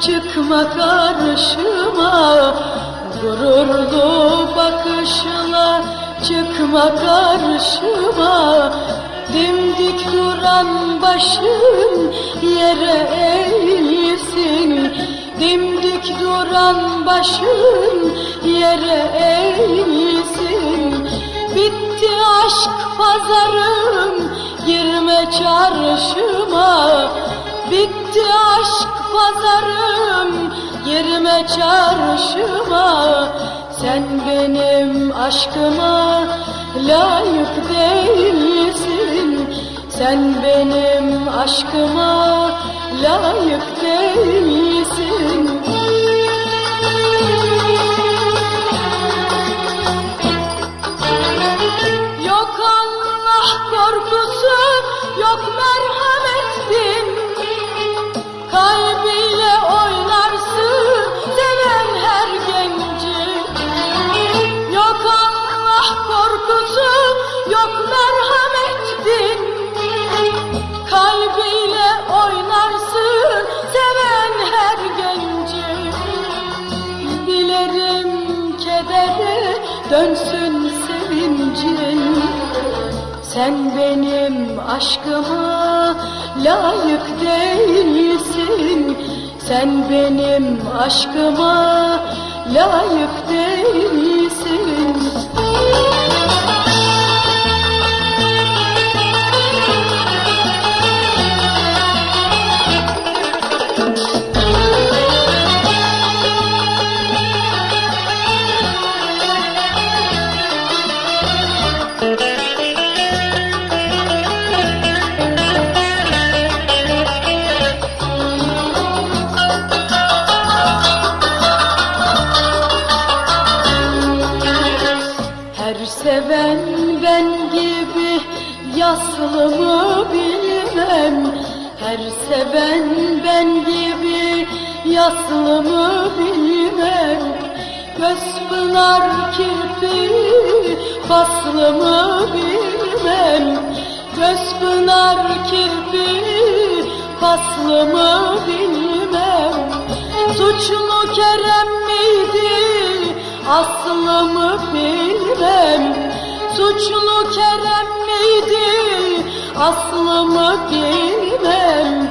Çıkma karşıma. Gururlu bakışla çıkma karşıma. Dimdik duran başın yere eğilsin. Dimdik duran başın yere eğilsin. Bitti aşk pazarım girme çarşıma. Bitti aşk pazarım Girme çarşıma. Sen benim aşkıma layık değilsin. Sen benim aşkıma layık değilsin yok merhamet din Kalbiyle oynarsın seven her genci. Dilerim kedere dönsün sevincin. Sen benim aşkıma layık değilsin. Sen benim aşkıma layık değilsin seven ben gibi yaslı mı bilmem. Her seven ben gibi yaslı mı bilmem. Göz pınar kirpi paslı mı bilmem. Göz pınar kirpi paslı mı bilmem. Suçlu Kerem miydi aslı mı bilmem Suçlu Kerem miydi? Aslı mı bilmem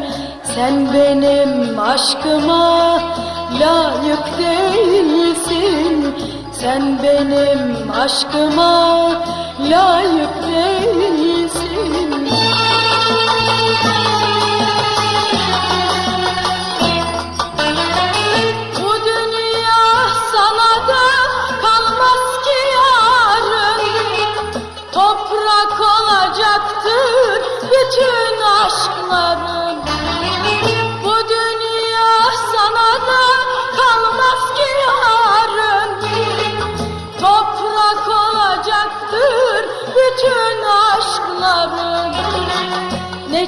Sen benim aşkıma layık değilsin. Sen benim aşkıma layık değilsin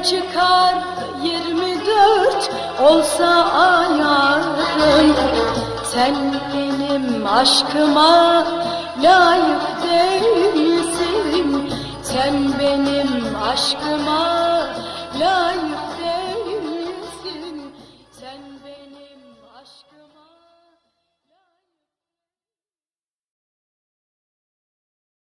çıkar 24 olsa ayarın Sen benim aşkıma layık değilsin. Sen benim aşkıma